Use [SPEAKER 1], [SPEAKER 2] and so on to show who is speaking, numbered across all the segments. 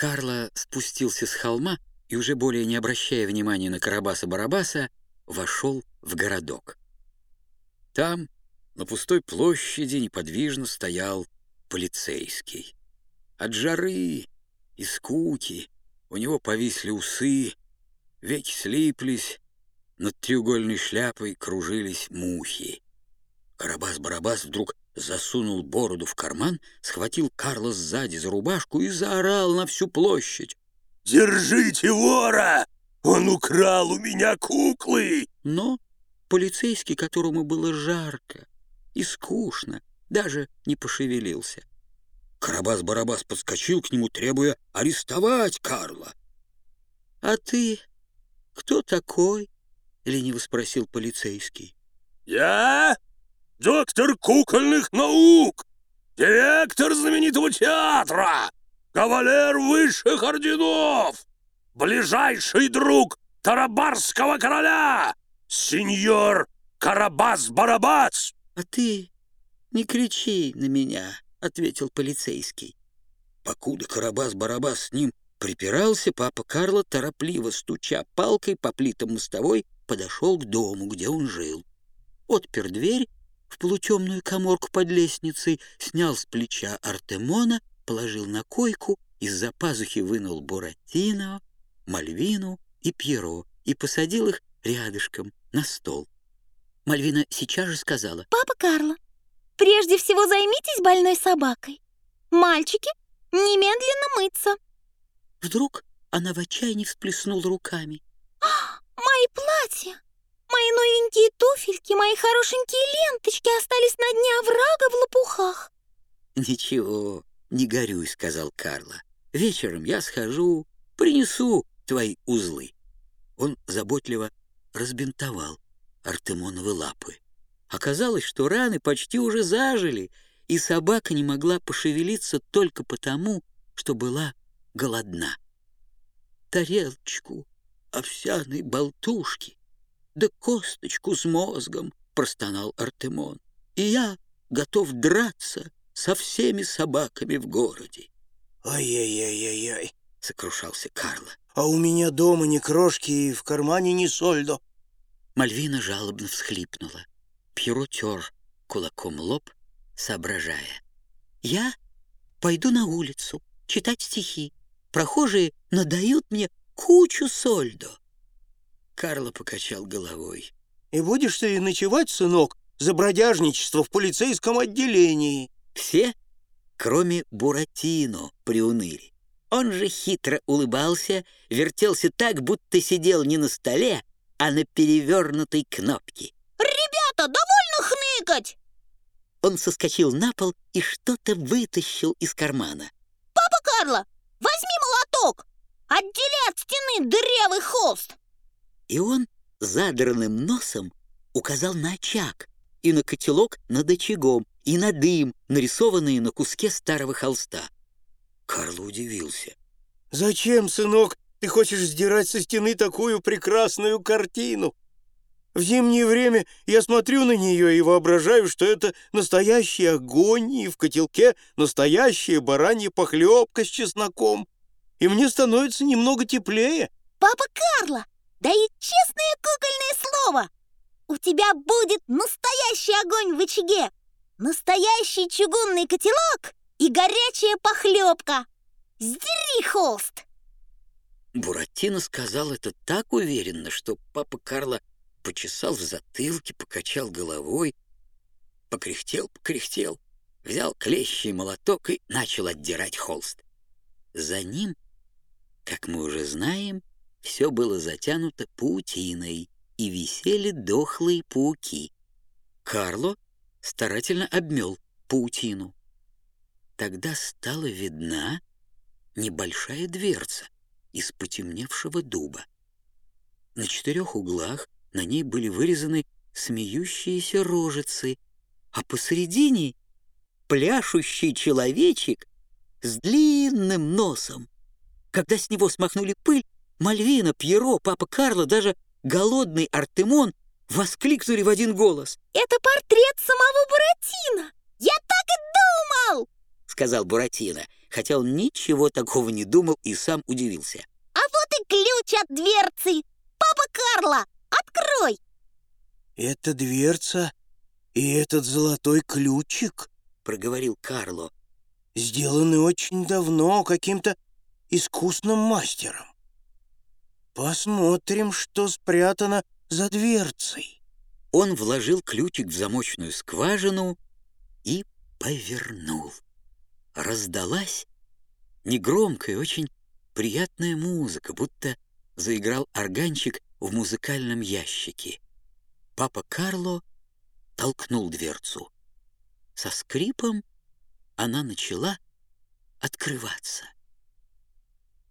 [SPEAKER 1] Карло спустился с холма и, уже более не обращая внимания на Карабаса-Барабаса, вошел в городок. Там, на пустой площади, неподвижно стоял полицейский. От жары и скуки у него повисли усы, веки слиплись, над треугольной шляпой кружились мухи. Карабас-Барабас вдруг засунул бороду в карман, схватил Карла сзади за рубашку и заорал на всю площадь.
[SPEAKER 2] «Держите вора! Он украл у меня куклы!»
[SPEAKER 1] Но полицейский, которому было жарко и скучно, даже не пошевелился. Карабас-Барабас подскочил к нему, требуя арестовать Карла. «А ты кто такой?» — лениво спросил полицейский.
[SPEAKER 2] «Я доктор кукольных наук, директор знаменитого театра, кавалер высших орденов, ближайший друг Тарабарского короля, сеньор Карабас-Барабас!»
[SPEAKER 1] «А ты не кричи на меня!» — ответил полицейский. Покуда Карабас-Барабас с ним припирался, папа Карло, торопливо стуча палкой по плитам мостовой, подошел к дому, где он жил. Отпер дверь в полутемную коморку под лестницей, снял с плеча Артемона, положил на койку, из-за пазухи вынул Буратино, Мальвину и Пьеро и посадил их рядышком на стол. Мальвина сейчас же сказала.
[SPEAKER 3] «Папа Карло, прежде всего займитесь больной собакой. Мальчики, немедленно мыться».
[SPEAKER 1] Вдруг она в отчаянии всплеснула руками.
[SPEAKER 3] «А, мои платья, мои новенькие туфельки, мои хорошенькие ленточки остались на дне оврага в лопухах».
[SPEAKER 1] «Ничего, не горюй», — сказал Карло. «Вечером я схожу, принесу твои узлы». Он заботливо разбинтовал Артемоновы лапы. Оказалось, что раны почти уже зажили, и собака не могла пошевелиться только потому, что была голодна. Тарелочку овсяной болтушки, да косточку с мозгом, простонал Артемон. И я готов драться со всеми собаками в городе.
[SPEAKER 4] «Ай-яй-яй-яй-яй», —
[SPEAKER 1] сокрушался Карло.
[SPEAKER 4] «А у меня дома ни крошки и в кармане ни сольдо».
[SPEAKER 1] Мальвина жалобно всхлипнула. Пьеро тер кулаком лоб, соображая. «Я пойду на улицу читать стихи. Прохожие надают мне кучу сольдо». Карло покачал головой.
[SPEAKER 4] «И будешь ты ночевать, сынок, за бродяжничество в полицейском отделении?»
[SPEAKER 1] Все, кроме Буратино, приуныли. Он же хитро улыбался, вертелся так, будто сидел не на столе, а на перевернутой кнопке.
[SPEAKER 3] «Ребята, довольно хныкать!»
[SPEAKER 1] Он соскочил на пол и что-то вытащил из кармана.
[SPEAKER 3] «Папа Карло, возьми молоток! Отдели от стены дырявый холст!»
[SPEAKER 1] И он задранным носом указал на очаг и на котелок над очагом, и на дым, нарисованные на куске старого холста. Карл удивился.
[SPEAKER 4] «Зачем, сынок, ты хочешь сдирать со стены такую прекрасную картину? В зимнее время я смотрю на нее и воображаю, что это настоящий огонь, и в котелке настоящая баранья похлебка с чесноком. И мне становится немного теплее».
[SPEAKER 3] «Папа Карло, дай честное кукольное слово! У тебя будет настоящий огонь в очаге, настоящий чугунный котелок и горячая похлебка! Сдери холст!»
[SPEAKER 1] Буратино сказал это так уверенно, что папа Карло почесал в затылке, покачал головой, покряхтел, покряхтел, взял клещий молоток и начал отдирать холст. За ним, как мы уже знаем, все было затянуто паутиной, и висели дохлые пауки. Карло старательно обмел паутину. Тогда стала видна небольшая дверца из потемневшего дуба. На четырех углах на ней были вырезаны смеющиеся рожицы, а посередине пляшущий человечек с длинным носом. Когда с него смахнули пыль, Мальвина, Пьеро, папа Карло, даже голодный Артемон воскликнули в один голос.
[SPEAKER 3] «Это портрет самого Буратино! Я так и думал!»
[SPEAKER 1] сказал Буратино, хотя он ничего такого не думал и сам удивился.
[SPEAKER 3] А вот и ключ от дверцы. Папа Карло, открой.
[SPEAKER 4] Это дверца и этот золотой ключик,
[SPEAKER 1] проговорил Карло.
[SPEAKER 4] Сделаны очень давно каким-то искусным мастером. Посмотрим, что спрятано за дверцей.
[SPEAKER 1] Он вложил ключик в замочную скважину и повернул. Раздалась негромкая, очень приятная музыка, будто заиграл органчик в музыкальном ящике. Папа Карло толкнул дверцу. Со скрипом она начала открываться.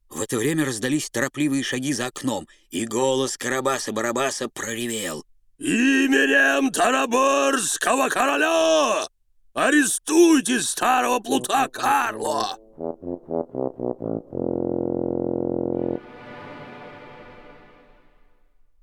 [SPEAKER 1] В это время раздались торопливые шаги за окном, и голос Карабаса-Барабаса проревел.
[SPEAKER 2] «Именем Тараборского короля арестуйте старого плута Карло!»